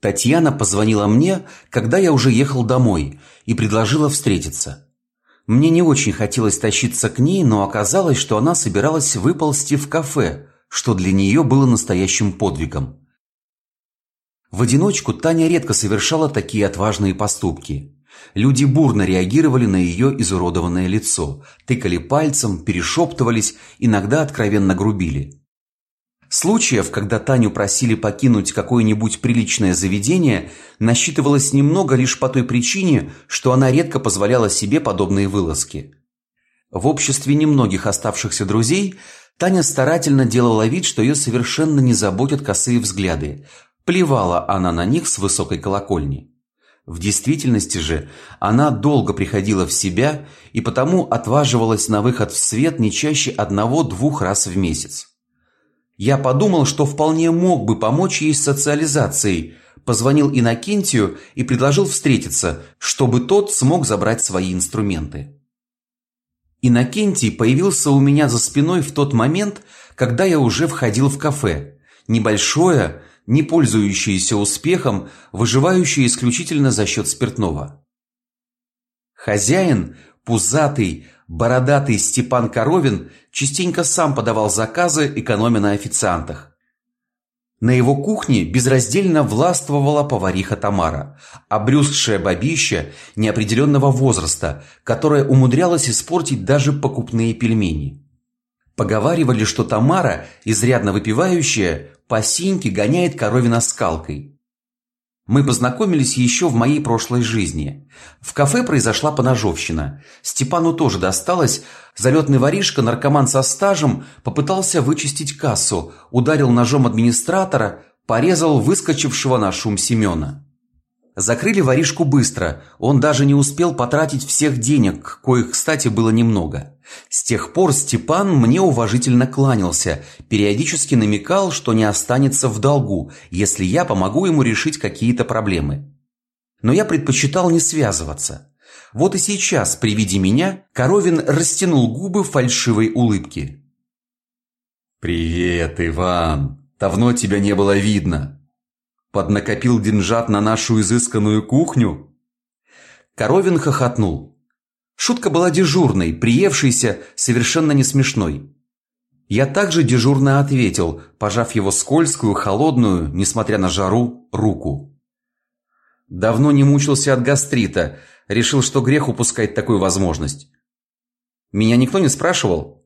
Татьяна позвонила мне, когда я уже ехал домой, и предложила встретиться. Мне не очень хотелось тащиться к ней, но оказалось, что она собиралась выползти в кафе, что для нее было настоящим подвигом. В одиночку Таня редко совершала такие отважные поступки. Люди бурно реагировали на ее изуродованное лицо, тыкали пальцем, перешептывались, иногда откровенно грубили. Случаев, когда Таню просили покинуть какое-нибудь приличное заведение, насчитывалось немного лишь по той причине, что она редко позволяла себе подобные вылазки. В обществе немногих оставшихся друзей Таня старательно делала вид, что ее совершенно не заботят косые взгляды. Плевала она на них с высокой колокольни. В действительности же она долго приходила в себя и потому отваживалась на выход в свет не чаще одного-двух раз в месяц. Я подумал, что вполне мог бы помочь ей с социализацией. Позвонил Инакентию и предложил встретиться, чтобы тот смог забрать свои инструменты. Инакентий появился у меня за спиной в тот момент, когда я уже входил в кафе. Небольшое, не пользующееся успехом, выживающее исключительно за счет спиртного. Хозяин, пузатый, бородатый Степан Коровин частенько сам подавал заказы, экономя на официантах. На его кухне безраздельно властвовала повариха Тамара, обрюзгшая бабища неопределенного возраста, которая умудрялась испортить даже покупные пельмени. Поговаривали, что Тамара, изрядно выпивающая, по синьке гоняет коровина скалкой. Мы познакомились еще в моей прошлой жизни. В кафе произошла поножовщина. Степану тоже досталось. Залетный воришка, наркоман со стажем, попытался вычистить кассу, ударил ножом администратора, порезал выскочившего на шум Семена. Закрыли воришку быстро. Он даже не успел потратить всех денег, коих, кстати, было немного. С тех пор Степан мне уважительно кланялся, периодически намекал, что не останется в долгу, если я помогу ему решить какие-то проблемы. Но я предпочитал не связываться. Вот и сейчас, при виде меня, Коровин растянул губы фальшивой улыбке. Привет, Иван. Давно тебя не было видно. Поднакопил деньжат на нашу изысканную кухню? Коровин хохотнул. Шутка была дежурной, приевшейся, совершенно не смешной. Я также дежурно ответил, пожав его скользкую, холодную, несмотря на жару, руку. Давно не мучился от гастрита, решил, что грех упускать такую возможность. Меня никто не спрашивал.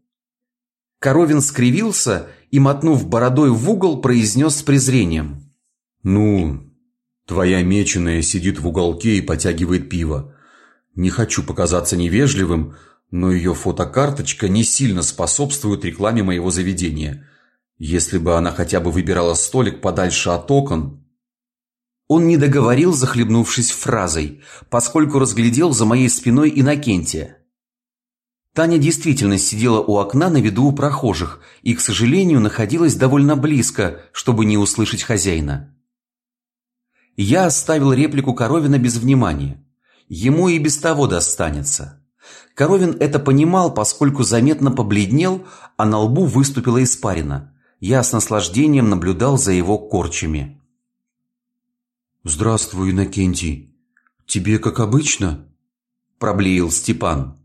Коровин скривился и мотнув бородой в угол, произнес с презрением: «Ну, твоя меченая сидит в уголке и потягивает пиво. Не хочу показаться невежливым, но ее фотокарточка не сильно способствует рекламе моего заведения. Если бы она хотя бы выбирала столик подальше от окон...» Он не договорил, захлебнувшись фразой, поскольку разглядел за моей спиной Иннокентия. Таня действительно сидела у окна на виду у прохожих и, к сожалению, находилась довольно близко, чтобы не услышать хозяина. Я оставил реплику Коровина без внимания. Ему и без того достанется. Коровин это понимал, поскольку заметно побледнел, а на лбу выступила испарина. Я с наслаждением наблюдал за его корчами. Здравствуй, Иннокентий. Тебе как обычно? проблеял Степан.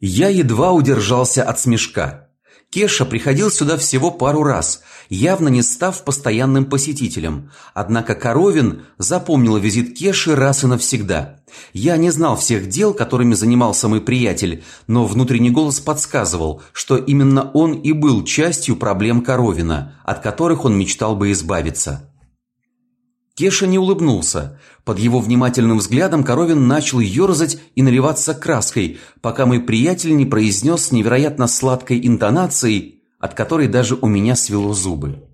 Я едва удержался от смешка. Кеша приходил сюда всего пару раз, явно не став постоянным посетителем. Однако Коровин запомнил визит Кеши раз и навсегда. Я не знал всех дел, которыми занимался мой приятель, но внутренний голос подсказывал, что именно он и был частью проблем Коровина, от которых он мечтал бы избавиться. Кеша не улыбнулся. Под его внимательным взглядом Коровин начал ерзать и наливаться краской, пока мой приятель не произнес с невероятно сладкой интонацией, от которой даже у меня свело зубы.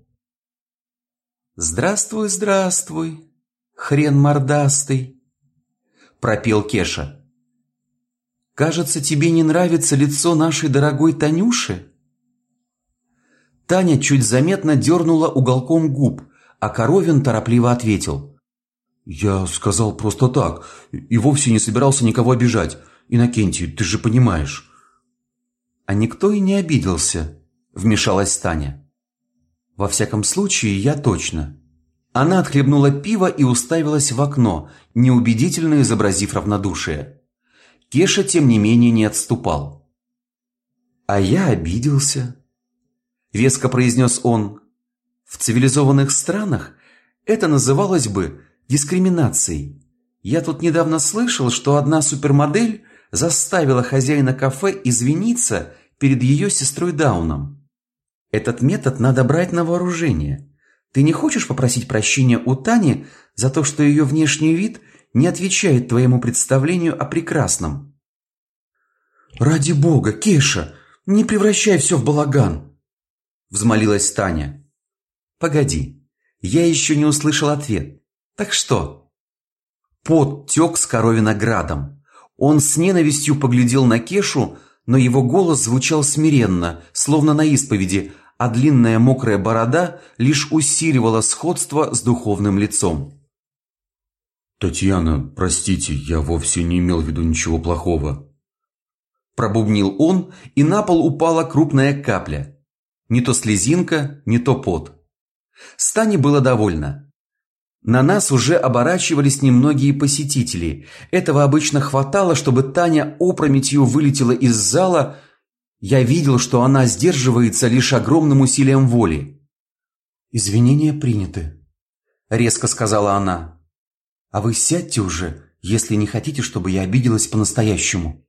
«Здравствуй, здравствуй, хрен мордастый», – пропел Кеша. «Кажется, тебе не нравится лицо нашей дорогой Танюши?» Таня чуть заметно дернула уголком губ – а Коровин торопливо ответил. «Я сказал просто так, и вовсе не собирался никого обижать. Иннокентий, ты же понимаешь». «А никто и не обиделся», – вмешалась Таня. «Во всяком случае, я точно. Она отхлебнула пиво и уставилась в окно, неубедительно изобразив равнодушие. Кеша, тем не менее, не отступал. «А я обиделся», – веско произнес он. «В цивилизованных странах это называлось бы дискриминацией. Я тут недавно слышал, что одна супермодель заставила хозяина кафе извиниться перед ее сестрой Дауном. Этот метод надо брать на вооружение. Ты не хочешь попросить прощения у Тани за то, что ее внешний вид не отвечает твоему представлению о прекрасном? Ради бога, Кеша, не превращай все в балаган, взмолилась Таня. Погоди, я еще не услышал ответ. Так что? Пот тек с коровина градом. Он с ненавистью поглядел на Кешу, но его голос звучал смиренно, словно на исповеди, а длинная мокрая борода лишь усиливала сходство с духовным лицом. «Татьяна, простите, я вовсе не имел в виду ничего плохого». Пробубнил он, и на пол упала крупная капля. Не то слезинка, не то пот. Стане было довольно. На нас уже оборачивались немногие посетители. Этого обычно хватало, чтобы Таня опрометью вылетела из зала я видел, что она сдерживается лишь огромным усилием воли. «Извинения приняты», – резко сказала она. «А вы сядьте уже, если не хотите, чтобы я обиделась по-настоящему».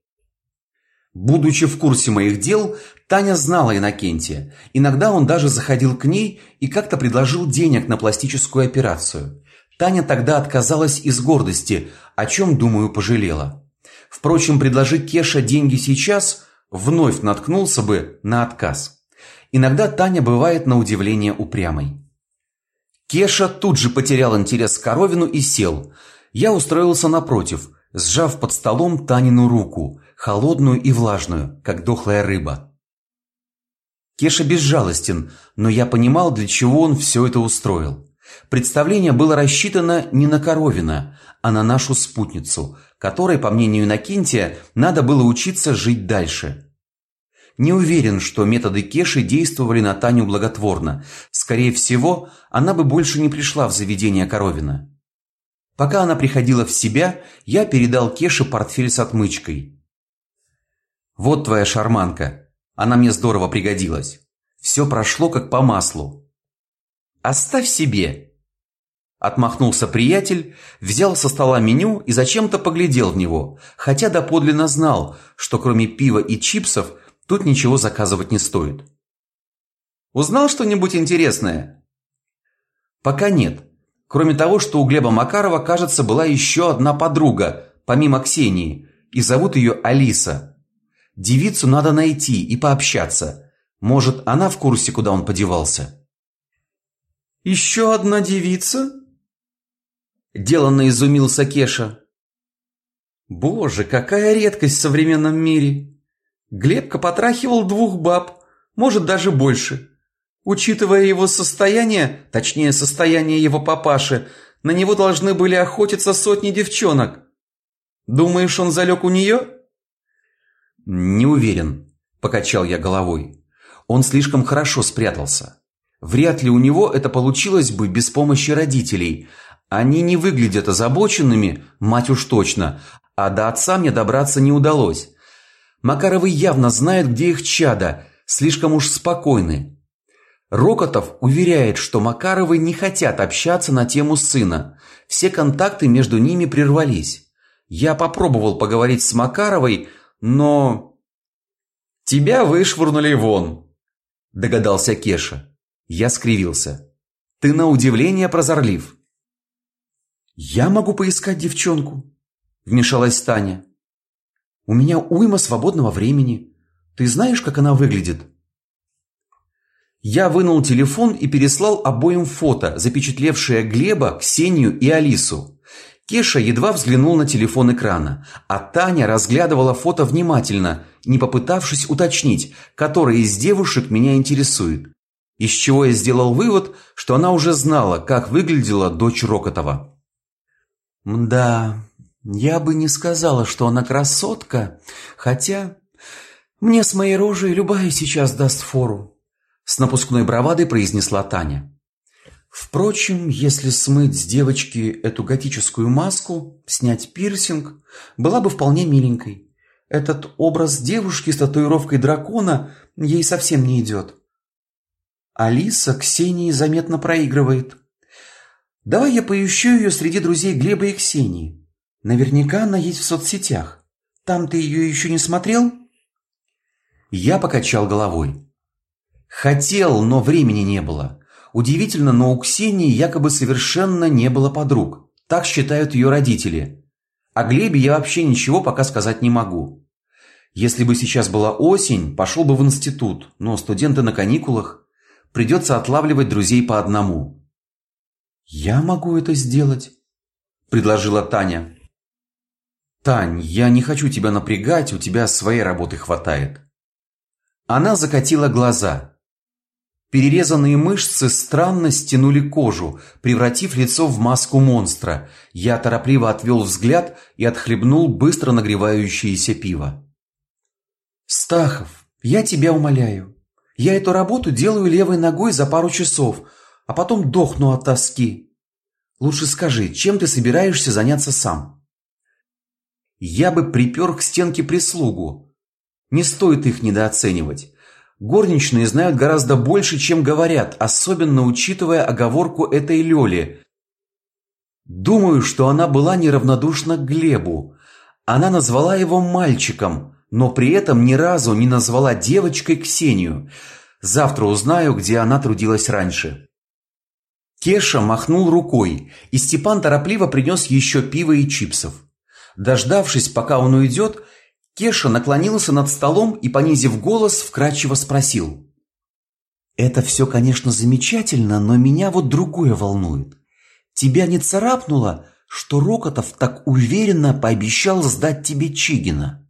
Будучи в курсе моих дел, Таня знала Иннокентия. Иногда он даже заходил к ней и как-то предложил денег на пластическую операцию. Таня тогда отказалась из гордости, о чем, думаю, пожалела. Впрочем, предложить Кеша деньги сейчас – вновь наткнулся бы на отказ. Иногда Таня бывает на удивление упрямой. Кеша тут же потерял интерес к Коровину и сел. Я устроился напротив, сжав под столом Танину руку, холодную и влажную, как дохлая рыба. Кеша безжалостен, но я понимал, для чего он все это устроил. Представление было рассчитано не на Коровина, а на нашу спутницу, которой, по мнению Накинтия, надо было учиться жить дальше. Не уверен, что методы Кеши действовали на Таню благотворно. Скорее всего, она бы больше не пришла в заведение Коровина. Пока она приходила в себя, я передал Кеше портфель с отмычкой. «Вот твоя шарманка. Она мне здорово пригодилась. Все прошло как по маслу». «Оставь себе», Отмахнулся приятель, взял со стола меню и зачем-то поглядел в него, хотя доподлинно знал, что кроме пива и чипсов тут ничего заказывать не стоит. Узнал что-нибудь интересное? Пока нет. Кроме того, что у Глеба Макарова, кажется, была еще одна подруга, помимо Ксении, и зовут ее Алиса. Девицу надо найти и пообщаться. Может, она в курсе, куда он подевался. «Еще одна девица?» Деланно изумился Кеша. Боже, какая редкость в современном мире. Глебка потрахивал двух баб, может даже больше. Учитывая его состояние, точнее состояние его папаши, на него должны были охотиться сотни девчонок. Думаешь, он залег у нее? Не уверен, покачал я головой. Он слишком хорошо спрятался. Вряд ли у него это получилось бы без помощи родителей, они не выглядят озабоченными, мать уж точно, а до отца мне добраться не удалось. Макаровы явно знают, где их чада, слишком уж спокойны. Рокотов уверяет, что Макаровы не хотят общаться на тему сына. Все контакты между ними прервались. Я попробовал поговорить с Макаровой, но... «Тебя вышвырнули вон», – догадался Кеша. Я скривился. «Ты на удивление прозорлив». «Я могу поискать девчонку», – вмешалась Таня. «У меня уйма свободного времени. Ты знаешь, как она выглядит?» Я вынул телефон и переслал обоим фото, запечатлевшее Глеба, Ксению и Алису. Кеша едва взглянул на телефон экрана, а Таня разглядывала фото внимательно, не попытавшись уточнить, которая из девушек меня интересует. Из чего я сделал вывод, что она уже знала, как выглядела дочь Рокотова. Да, я бы не сказала, что она красотка, хотя мне с моей рожей любая сейчас даст фору, с напускной бравадой произнесла Таня. Впрочем, если смыть с девочки эту готическую маску, снять пирсинг, была бы вполне миленькой. Этот образ девушки с татуировкой дракона ей совсем не идет. Алиса Ксении заметно проигрывает. Давай я поищу ее среди друзей Глеба и Ксении. Наверняка она есть в соцсетях. Там ты ее еще не смотрел? Я покачал головой. Хотел, но времени не было. Удивительно, но у Ксении якобы совершенно не было подруг. Так считают ее родители. О Глебе я вообще ничего пока сказать не могу. Если бы сейчас была осень, пошел бы в институт, но студенты на каникулах. Придется отлавливать друзей по одному. Я могу это сделать, предложила Таня. Тань, я не хочу тебя напрягать, у тебя своей работы хватает. Она закатила глаза. Перерезанные мышцы странно стянули кожу, превратив лицо в маску монстра. Я торопливо отвел взгляд и отхлебнул быстро нагревающееся пиво. Стахов, я тебя умоляю. Я эту работу делаю левой ногой за пару часов, а потом дохну от тоски. Лучше скажи, чем ты собираешься заняться сам? Я бы припер к стенке прислугу. Не стоит их недооценивать. Горничные знают гораздо больше, чем говорят, особенно учитывая оговорку этой Лёли. Думаю, что она была неравнодушна к Глебу. Она назвала его мальчиком, но при этом ни разу не назвала девочкой Ксению. Завтра узнаю, где она трудилась раньше. Кеша махнул рукой, и Степан торопливо принес еще пива и чипсов. Дождавшись, пока он уйдет, Кеша наклонился над столом и, понизив голос, вкратчиво спросил. «Это все, конечно, замечательно, но меня вот другое волнует. Тебя не царапнуло, что Рокотов так уверенно пообещал сдать тебе Чигина?»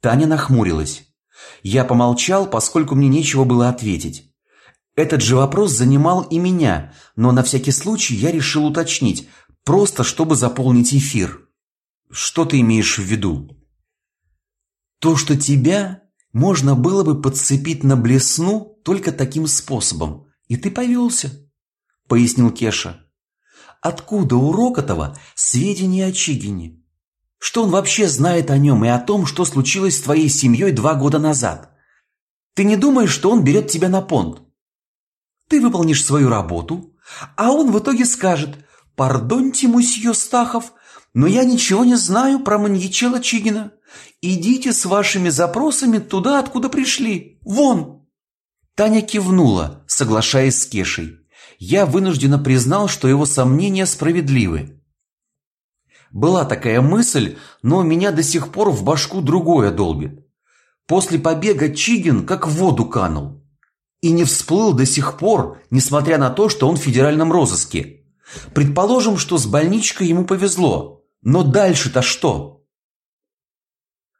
Таня нахмурилась. Я помолчал, поскольку мне нечего было ответить. Этот же вопрос занимал и меня, но на всякий случай я решил уточнить, просто чтобы заполнить эфир. «Что ты имеешь в виду?» То, что тебя можно было бы подцепить на блесну только таким способом, и ты повелся, пояснил Кеша. Откуда у Рокотова сведения о Чигине? Что он вообще знает о нем и о том, что случилось с твоей семьей два года назад? Ты не думаешь, что он берет тебя на понт? Ты выполнишь свою работу, а он в итоге скажет «Пардоньте, мусье Стахов, но я ничего не знаю про маньячела Чигина. Идите с вашими запросами туда, откуда пришли. Вон!» Таня кивнула, соглашаясь с Кешей. Я вынужденно признал, что его сомнения справедливы. Была такая мысль, но меня до сих пор в башку другое долбит. После побега Чигин как в воду канул. И не всплыл до сих пор, несмотря на то, что он в федеральном розыске. Предположим, что с больничкой ему повезло. Но дальше-то что?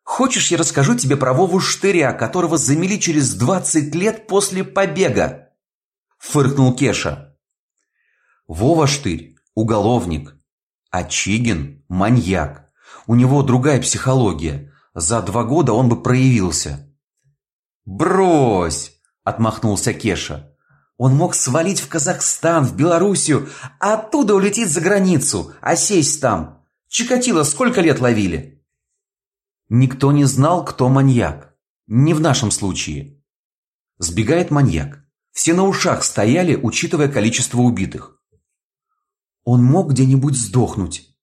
Хочешь, я расскажу тебе про Вову Штыря, которого замели через двадцать лет после побега?» Фыркнул Кеша. Вова Штырь – уголовник, а Чигин – маньяк. У него другая психология. За два года он бы проявился. «Брось!» – отмахнулся Кеша. Он мог свалить в Казахстан, в Белоруссию, а оттуда улететь за границу, а сесть там. Чикатило сколько лет ловили? Никто не знал, кто маньяк. Не в нашем случае. Сбегает маньяк. Все на ушах стояли, учитывая количество убитых. Он мог где-нибудь сдохнуть.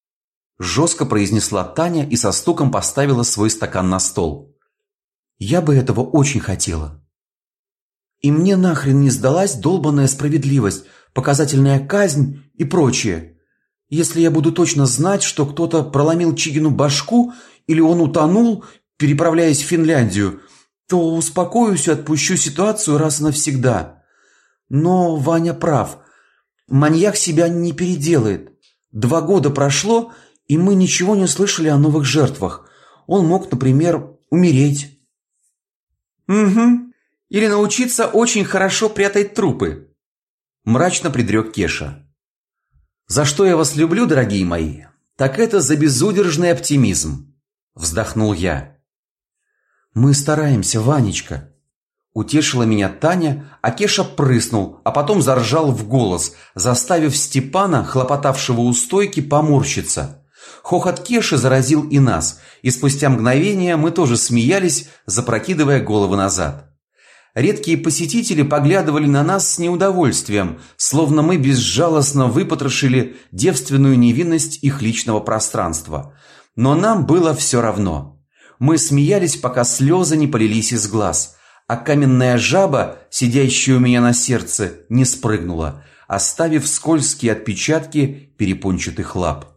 Жестко произнесла Таня и со стуком поставила свой стакан на стол. Я бы этого очень хотела. И мне нахрен не сдалась долбанная справедливость, показательная казнь и прочее. Если я буду точно знать, что кто-то проломил Чигину башку или он утонул, переправляясь в Финляндию, то успокоюсь и отпущу ситуацию раз и навсегда. Но Ваня прав. Маньяк себя не переделает. Два года прошло, и мы ничего не слышали о новых жертвах. Он мог, например, умереть. Угу. Или научиться очень хорошо прятать трупы. Мрачно предрек Кеша. За что я вас люблю, дорогие мои? Так это за безудержный оптимизм. Вздохнул я. Мы стараемся, Ванечка. Утешила меня Таня, а Кеша прыснул, а потом заржал в голос, заставив Степана, хлопотавшего у стойки, поморщиться. Хохот Кеши заразил и нас, и спустя мгновение мы тоже смеялись, запрокидывая головы назад. Редкие посетители поглядывали на нас с неудовольствием, словно мы безжалостно выпотрошили девственную невинность их личного пространства. Но нам было все равно. Мы смеялись, пока слезы не полились из глаз, а каменная жаба, сидящая у меня на сердце, не спрыгнула, оставив скользкие отпечатки перепончатых лап.